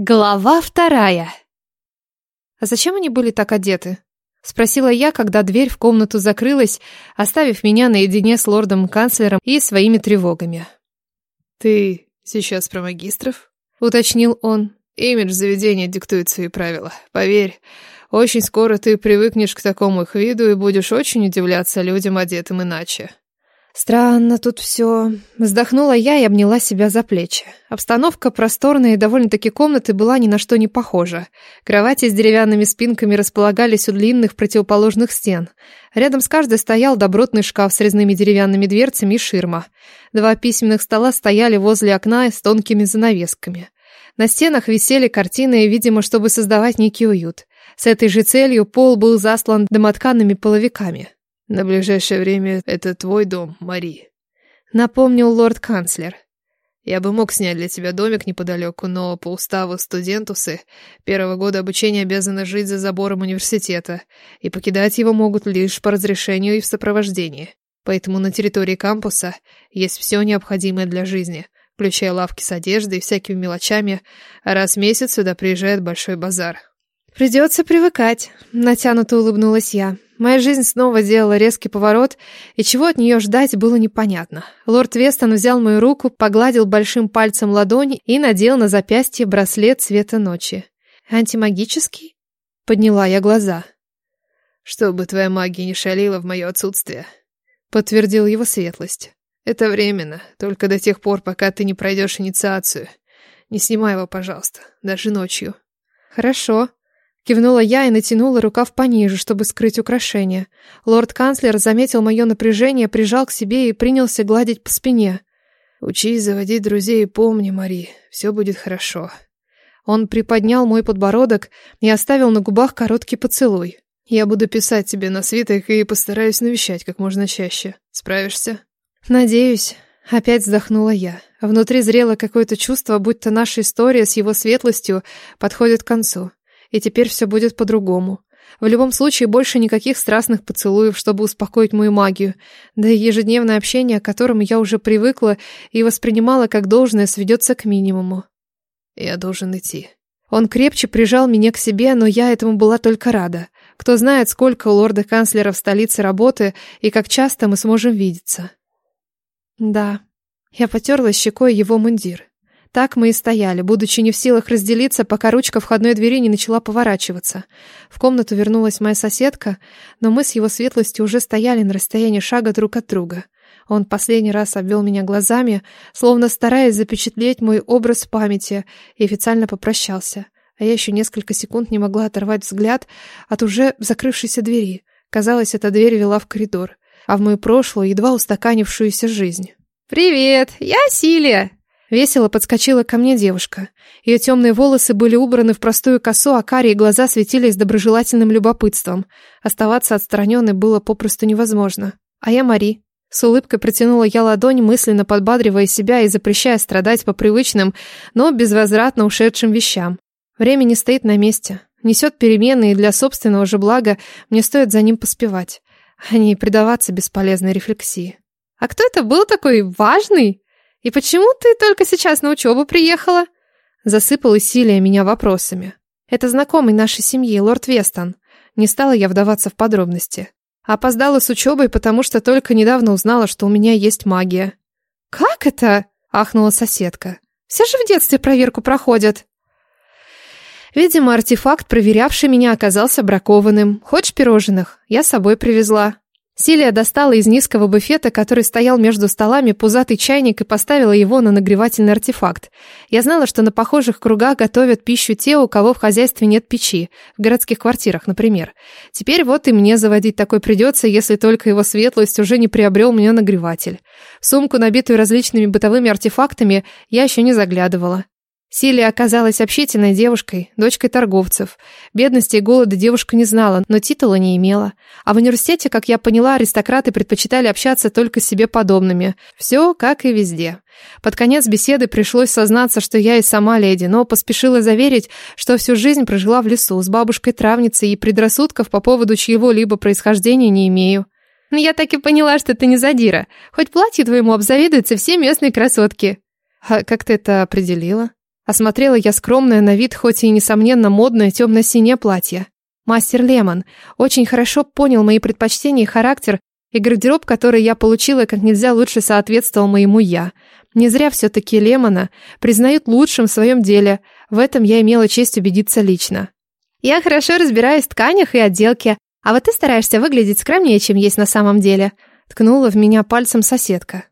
Глава вторая. А зачем они были так одеты? Спросила я, когда дверь в комнату закрылась, оставив меня наедине с лордом-канцлером и своими тревогами. «Ты сейчас про магистров?» — уточнил он. «Имидж заведения диктует свои правила. Поверь, очень скоро ты привыкнешь к такому их виду и будешь очень удивляться людям, одетым иначе». Странно тут все. Вздохнула я и обняла себя за плечи. Обстановка просторная и довольно-таки комнаты была ни на что не похожа. Кровати с деревянными спинками располагались у длинных противоположных стен. Рядом с каждой стоял добротный шкаф с резными деревянными дверцами и ширма. Два письменных стола стояли возле окна с тонкими занавесками. На стенах висели картины, видимо, чтобы создавать некий уют. С этой же целью пол был заслан домотканными половиками. На ближайшее время это твой дом, Мари. Напомнил лорд-канцлер. Я бы мог снять для тебя домик неподалеку, но по уставу студентусы первого года обучения обязаны жить за забором университета, и покидать его могут лишь по разрешению и в сопровождении. Поэтому на территории кампуса есть все необходимое для жизни, включая лавки с одеждой и всякими мелочами, а раз в месяц сюда приезжает большой базар. «Придется привыкать», — натянуто улыбнулась я. Моя жизнь снова делала резкий поворот, и чего от нее ждать было непонятно. Лорд Вестон взял мою руку, погладил большим пальцем ладони и надел на запястье браслет цвета ночи. «Антимагический?» — подняла я глаза. «Чтобы твоя магия не шалила в мое отсутствие», — подтвердил его светлость. «Это временно, только до тех пор, пока ты не пройдешь инициацию. Не снимай его, пожалуйста, даже ночью». «Хорошо», Кивнула я и натянула рукав пониже, чтобы скрыть украшение. Лорд-канцлер заметил мое напряжение, прижал к себе и принялся гладить по спине. «Учись заводить друзей и помни, Мари, все будет хорошо». Он приподнял мой подбородок и оставил на губах короткий поцелуй. «Я буду писать тебе на свиток и постараюсь навещать как можно чаще. Справишься?» «Надеюсь». Опять вздохнула я. Внутри зрело какое-то чувство, будто наша история с его светлостью подходит к концу и теперь все будет по-другому. В любом случае, больше никаких страстных поцелуев, чтобы успокоить мою магию. Да и ежедневное общение, к которому я уже привыкла и воспринимала как должное, сведется к минимуму. Я должен идти. Он крепче прижал меня к себе, но я этому была только рада. Кто знает, сколько у лорда-канцлера в столице работы и как часто мы сможем видеться. Да, я потерла щекой его мундир. Так мы и стояли, будучи не в силах разделиться, пока ручка входной двери не начала поворачиваться. В комнату вернулась моя соседка, но мы с его светлостью уже стояли на расстоянии шага друг от друга. Он последний раз обвел меня глазами, словно стараясь запечатлеть мой образ в памяти, и официально попрощался. А я еще несколько секунд не могла оторвать взгляд от уже закрывшейся двери. Казалось, эта дверь вела в коридор, а в мою прошлую, едва устаканившуюся жизнь. «Привет, я Силия!» Весело подскочила ко мне девушка. Ее темные волосы были убраны в простую косу, а карие глаза светились доброжелательным любопытством. Оставаться отстраненной было попросту невозможно. А я Мари. С улыбкой протянула я ладонь, мысленно подбадривая себя и запрещая страдать по привычным, но безвозвратно ушедшим вещам. Время не стоит на месте. Несет перемены, и для собственного же блага мне стоит за ним поспевать, а не предаваться бесполезной рефлексии. «А кто это был такой важный?» «И почему ты только сейчас на учебу приехала?» Засыпала Силия меня вопросами. «Это знакомый нашей семьи, лорд Вестон». Не стала я вдаваться в подробности. Опоздала с учебой, потому что только недавно узнала, что у меня есть магия. «Как это?» — ахнула соседка. «Все же в детстве проверку проходят». Видимо, артефакт, проверявший меня, оказался бракованным. Хочешь пирожных? Я с собой привезла. Силия достала из низкого буфета, который стоял между столами, пузатый чайник и поставила его на нагревательный артефакт. Я знала, что на похожих кругах готовят пищу те, у кого в хозяйстве нет печи, в городских квартирах, например. Теперь вот и мне заводить такой придется, если только его светлость уже не приобрел мне нагреватель. Сумку, набитую различными бытовыми артефактами, я еще не заглядывала. Силия оказалась общительной девушкой, дочкой торговцев. Бедности и голода девушка не знала, но титула не имела. А в университете, как я поняла, аристократы предпочитали общаться только с себе подобными. Все как и везде. Под конец беседы пришлось сознаться, что я и сама леди, но поспешила заверить, что всю жизнь прожила в лесу с бабушкой-травницей и предрассудков по поводу чьего-либо происхождения не имею. «Я так и поняла, что ты не задира. Хоть платье твоему обзавидуются все местные красотки». «А как ты это определила?» Осмотрела я скромное на вид, хоть и несомненно модное темно-синее платье. Мастер Лемон очень хорошо понял мои предпочтения и характер, и гардероб, который я получила, как нельзя лучше соответствовал моему «я». Не зря все-таки Лемона признают лучшим в своем деле. В этом я имела честь убедиться лично. «Я хорошо разбираюсь в тканях и отделке, а вот ты стараешься выглядеть скромнее, чем есть на самом деле», ткнула в меня пальцем соседка.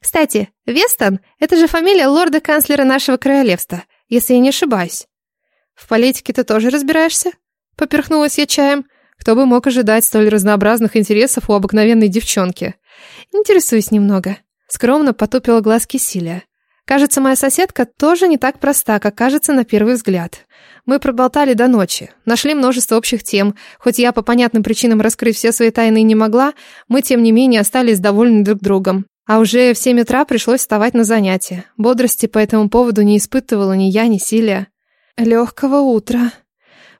«Кстати, Вестон — это же фамилия лорда-канцлера нашего королевства, если я не ошибаюсь». «В политике ты тоже разбираешься?» Поперхнулась я чаем. Кто бы мог ожидать столь разнообразных интересов у обыкновенной девчонки? Интересуюсь немного. Скромно потупила глазки Силия. Кажется, моя соседка тоже не так проста, как кажется на первый взгляд. Мы проболтали до ночи, нашли множество общих тем. Хоть я по понятным причинам раскрыть все свои тайны не могла, мы, тем не менее, остались довольны друг другом. А уже в семь утра пришлось вставать на занятия. Бодрости по этому поводу не испытывала ни я, ни Силия. «Легкого утра»,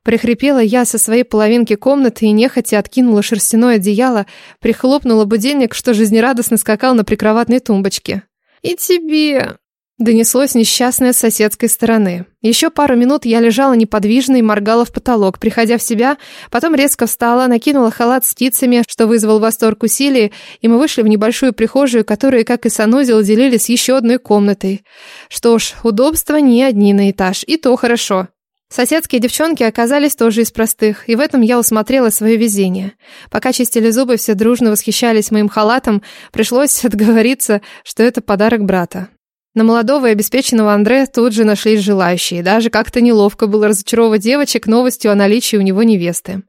Прихрипела я со своей половинки комнаты и нехотя откинула шерстяное одеяло, прихлопнула будильник, что жизнерадостно скакал на прикроватной тумбочке. «И тебе!» Донеслось несчастное с соседской стороны. Еще пару минут я лежала неподвижно и моргала в потолок, приходя в себя, потом резко встала, накинула халат с птицами, что вызвал восторг усилий, и мы вышли в небольшую прихожую, которую, как и санузел, делили с еще одной комнатой. Что ж, удобства не одни на этаж, и то хорошо. Соседские девчонки оказались тоже из простых, и в этом я усмотрела свое везение. Пока чистили зубы, все дружно восхищались моим халатом, пришлось отговориться, что это подарок брата. На молодого и обеспеченного Андре тут же нашлись желающие. Даже как-то неловко было разочаровывать девочек новостью о наличии у него невесты.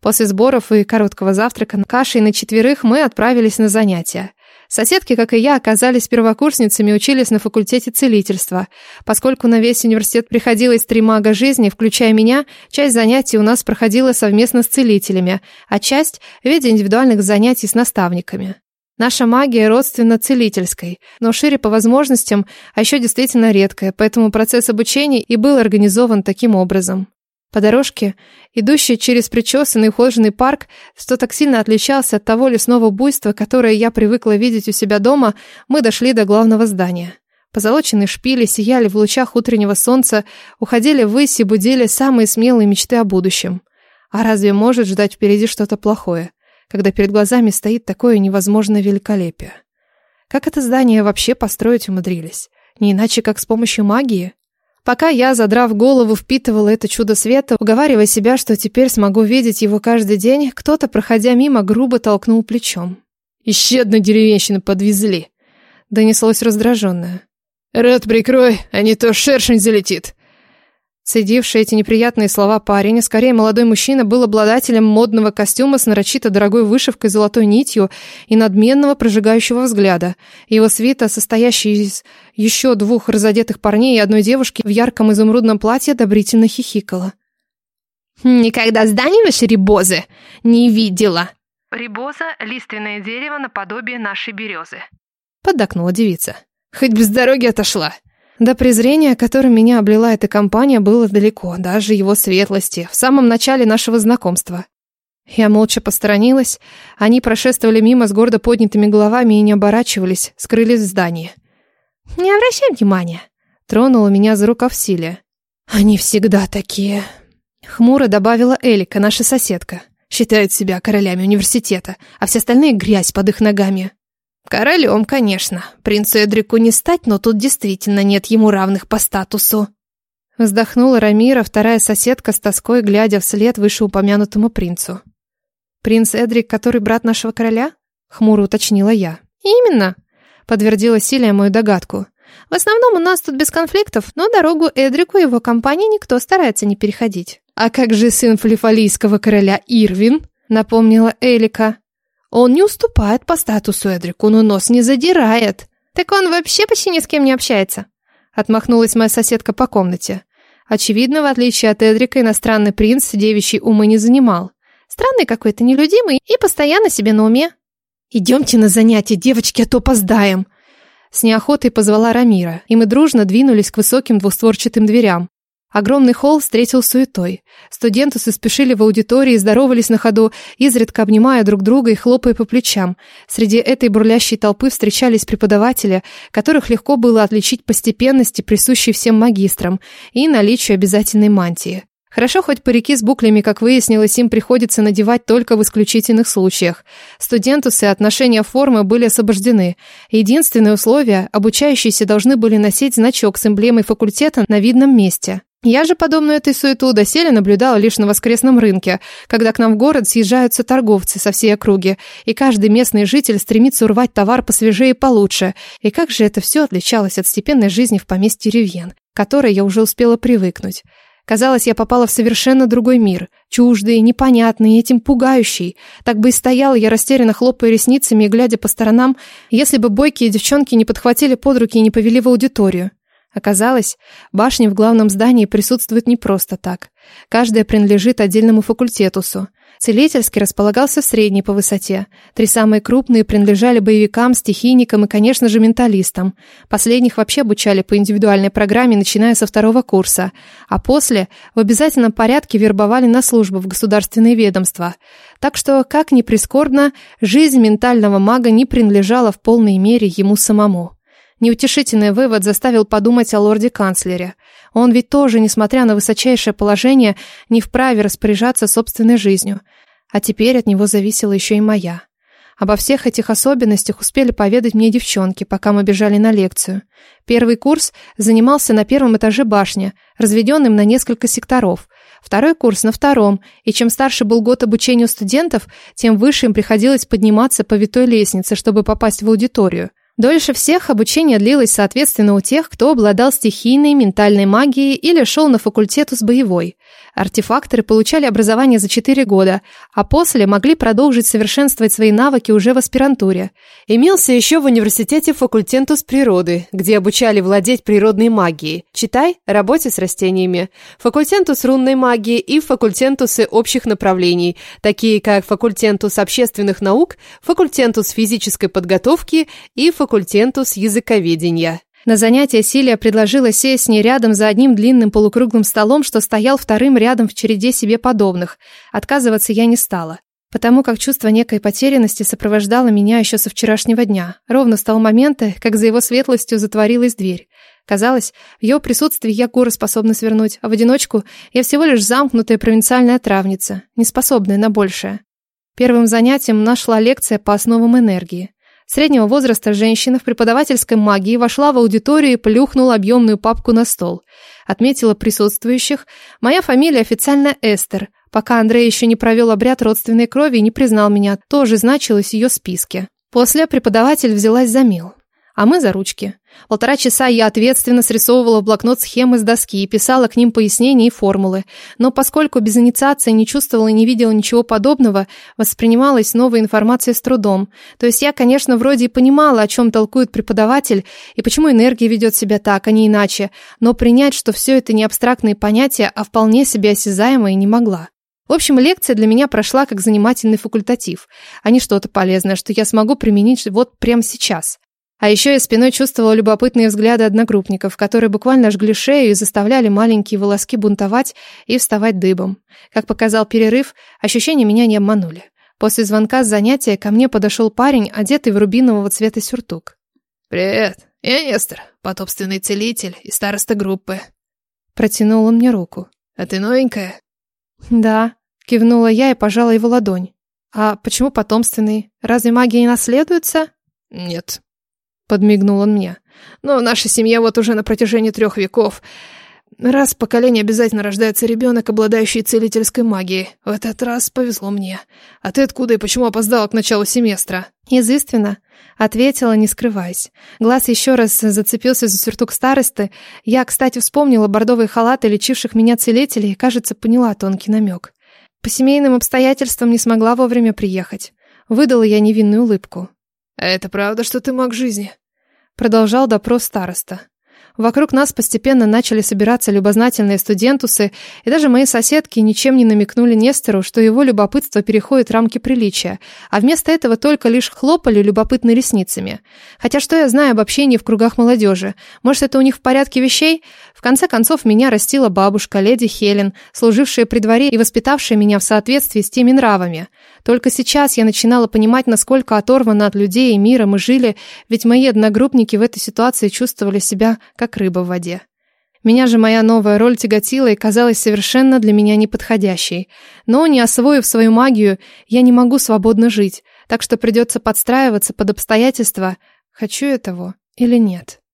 После сборов и короткого завтрака кашей на четверых мы отправились на занятия. Соседки, как и я, оказались первокурсницами учились на факультете целительства. Поскольку на весь университет приходилось три мага жизни, включая меня, часть занятий у нас проходила совместно с целителями, а часть в виде индивидуальных занятий с наставниками. Наша магия родственна целительской, но шире по возможностям, а еще действительно редкая, поэтому процесс обучения и был организован таким образом. По дорожке, идущей через причесанный ухоженный парк, что так сильно отличался от того лесного буйства, которое я привыкла видеть у себя дома, мы дошли до главного здания. Позолоченные шпили сияли в лучах утреннего солнца, уходили ввысь и будили самые смелые мечты о будущем. А разве может ждать впереди что-то плохое, когда перед глазами стоит такое невозможное великолепие? Как это здание вообще построить умудрились? Не иначе, как с помощью магии? Пока я, задрав голову, впитывала это чудо света, уговаривая себя, что теперь смогу видеть его каждый день, кто-то, проходя мимо, грубо толкнул плечом. «Еще одну деревенщину подвезли!» Донеслось раздраженное. «Рот прикрой, а не то шершень залетит!» Цедивший эти неприятные слова парень, а скорее молодой мужчина, был обладателем модного костюма с нарочито дорогой вышивкой золотой нитью и надменного прожигающего взгляда. Его свита, состоящая из еще двух разодетых парней и одной девушки в ярком изумрудном платье, одобрительно хихикала. «Никогда зданий вашей рибозы не видела!» «Рибоза — лиственное дерево наподобие нашей березы», — поддакнула девица. «Хоть без дороги отошла!» До презрения, которым меня облила эта компания, было далеко, даже его светлости, в самом начале нашего знакомства. Я молча посторонилась, они прошествовали мимо с гордо поднятыми головами и не оборачивались, скрылись в здании. «Не обращай внимания», — тронула меня за рукав Силия. «Они всегда такие», — хмуро добавила Элика, наша соседка. «Считают себя королями университета, а все остальные грязь под их ногами». Королем, конечно. Принцу Эдрику не стать, но тут действительно нет ему равных по статусу. Вздохнула Рамира, вторая соседка с тоской, глядя вслед вышеупомянутому принцу. «Принц Эдрик, который брат нашего короля?» — хмуро уточнила я. «Именно», — подтвердила Силия мою догадку. «В основном у нас тут без конфликтов, но дорогу Эдрику и его компании никто старается не переходить». «А как же сын флифалийского короля Ирвин?» — напомнила Элика. Он не уступает по статусу Эдрику, но нос не задирает. Так он вообще почти ни с кем не общается. Отмахнулась моя соседка по комнате. Очевидно, в отличие от Эдрика, иностранный принц девичий умы не занимал. Странный какой-то, нелюдимый и постоянно себе на уме. «Идемте на занятия, девочки, а то опоздаем!» С неохотой позвала Рамира, и мы дружно двинулись к высоким двустворчатым дверям. Огромный холл встретил суетой. Студенты спешили в аудитории, здоровались на ходу, изредка обнимая друг друга и хлопая по плечам. Среди этой бурлящей толпы встречались преподаватели, которых легко было отличить по степенности, присущей всем магистрам, и наличию обязательной мантии. Хорошо, хоть парики с буклями, как выяснилось, им приходится надевать только в исключительных случаях. Студентусы отношения формы были освобождены. Единственное условие – обучающиеся должны были носить значок с эмблемой факультета на видном месте. Я же подобную этой суету доселе наблюдала лишь на воскресном рынке, когда к нам в город съезжаются торговцы со всей округи, и каждый местный житель стремится урвать товар посвежее и получше. И как же это все отличалось от степенной жизни в поместье Ревьен, к которой я уже успела привыкнуть. Казалось, я попала в совершенно другой мир, чуждый, непонятный, этим пугающий. Так бы и стояла я растерянно хлопая ресницами и глядя по сторонам, если бы бойкие девчонки не подхватили под руки и не повели в аудиторию. Оказалось, башни в главном здании присутствуют не просто так. Каждая принадлежит отдельному факультетусу. Целительский располагался средний по высоте. Три самые крупные принадлежали боевикам, стихийникам и, конечно же, менталистам. Последних вообще обучали по индивидуальной программе, начиная со второго курса. А после в обязательном порядке вербовали на службу в государственные ведомства. Так что, как ни прискорбно, жизнь ментального мага не принадлежала в полной мере ему самому. Неутешительный вывод заставил подумать о лорде-канцлере. Он ведь тоже, несмотря на высочайшее положение, не вправе распоряжаться собственной жизнью. А теперь от него зависела еще и моя. Обо всех этих особенностях успели поведать мне девчонки, пока мы бежали на лекцию. Первый курс занимался на первом этаже башни, разведенным на несколько секторов. Второй курс на втором, и чем старше был год обучения студентов, тем выше им приходилось подниматься по витой лестнице, чтобы попасть в аудиторию. Дольше всех обучение длилось, соответственно, у тех, кто обладал стихийной, ментальной магией или шел на факультету с боевой. Артефакторы получали образование за 4 года, а после могли продолжить совершенствовать свои навыки уже в аспирантуре. Имелся еще в университете факультентус природы, где обучали владеть природной магией. Читай, работе с растениями. Факультентус рунной магии и факультентусы общих направлений, такие как факультентус общественных наук, факультентус физической подготовки и факультентус языковедения. На занятие Силия предложила сесть с ней рядом за одним длинным полукруглым столом, что стоял вторым рядом в череде себе подобных. Отказываться я не стала. Потому как чувство некой потерянности сопровождало меня еще со вчерашнего дня, ровно с того момента, как за его светлостью затворилась дверь. Казалось, в ее присутствии я горы способна свернуть, а в одиночку я всего лишь замкнутая провинциальная травница, не способная на большее. Первым занятием нашла лекция по основам энергии. Среднего возраста женщина в преподавательской магии вошла в аудиторию и плюхнула объемную папку на стол. Отметила присутствующих. Моя фамилия официально Эстер. Пока Андрей еще не провел обряд родственной крови и не признал меня, тоже значилось в ее списке. После преподаватель взялась за мил а мы за ручки. Полтора часа я ответственно срисовывала в блокнот схемы с доски и писала к ним пояснения и формулы. Но поскольку без инициации не чувствовала и не видела ничего подобного, воспринималась новая информация с трудом. То есть я, конечно, вроде и понимала, о чем толкует преподаватель и почему энергия ведет себя так, а не иначе, но принять, что все это не абстрактные понятия, а вполне себе осязаемые, не могла. В общем, лекция для меня прошла как занимательный факультатив, а не что-то полезное, что я смогу применить вот прямо сейчас. А еще я спиной чувствовала любопытные взгляды одногруппников, которые буквально жгли шею и заставляли маленькие волоски бунтовать и вставать дыбом. Как показал перерыв, ощущения меня не обманули. После звонка с занятия ко мне подошел парень, одетый в рубинового цвета сюртук. «Привет, я Нестор, потомственный целитель и староста группы». Протянул он мне руку. «А ты новенькая?» «Да», кивнула я и пожала его ладонь. «А почему потомственный? Разве магия не наследуется?» «Нет», Подмигнул он мне. Но в нашей семье вот уже на протяжении трех веков раз в поколении обязательно рождается ребенок, обладающий целительской магией. В этот раз повезло мне. А ты откуда и почему опоздала к началу семестра? Изыственно. Ответила, не скрываясь. Глаз еще раз зацепился за сюртук старосты. Я, кстати, вспомнила бордовые халаты лечивших меня целителей и, кажется, поняла тонкий намек. По семейным обстоятельствам не смогла вовремя приехать. Выдала я невинную улыбку. «А это правда, что ты маг жизни?» Продолжал допрос староста. Вокруг нас постепенно начали собираться любознательные студентусы, и даже мои соседки ничем не намекнули Нестору, что его любопытство переходит рамки приличия, а вместо этого только лишь хлопали любопытно ресницами. Хотя что я знаю об общении в кругах молодежи? Может, это у них в порядке вещей? Конце концов, меня растила бабушка, леди Хелен, служившая при дворе и воспитавшая меня в соответствии с теми нравами. Только сейчас я начинала понимать, насколько оторваны от людей и мира мы жили, ведь мои одногруппники в этой ситуации чувствовали себя как рыба в воде. Меня же моя новая роль тяготила и казалась совершенно для меня неподходящей. Но, не освоив свою магию, я не могу свободно жить, так что придется подстраиваться под обстоятельства, хочу я того или нет.